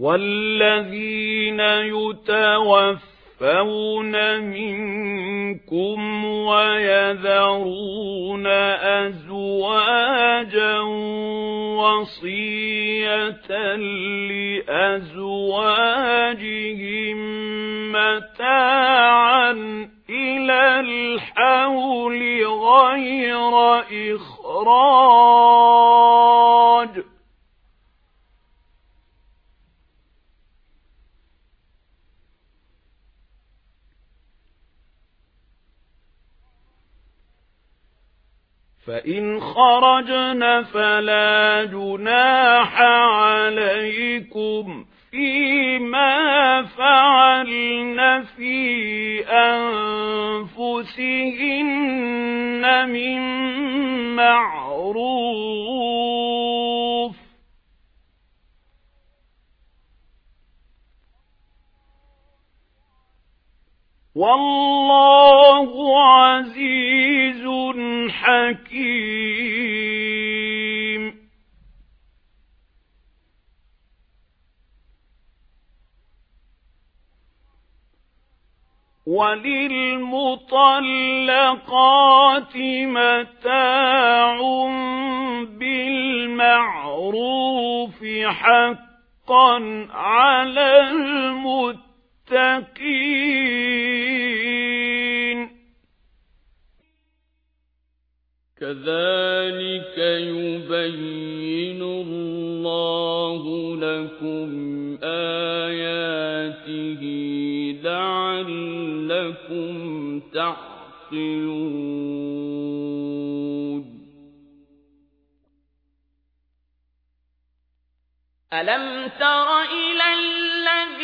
والذين يتوفون منكم ويذرون أزواجا وصية لأزواجهم متاعا إلى الحول غير إخراج فإن خرجن فلا جناح عليكم فيما فعلن في أنفسهن من معروف. والله عزيز حكيم وللمطلقات متاع بالمعروف حقا على المتقين. كذلك يبين الله لكم آياته لعلكم تعقلون. ألم تر إلى الذين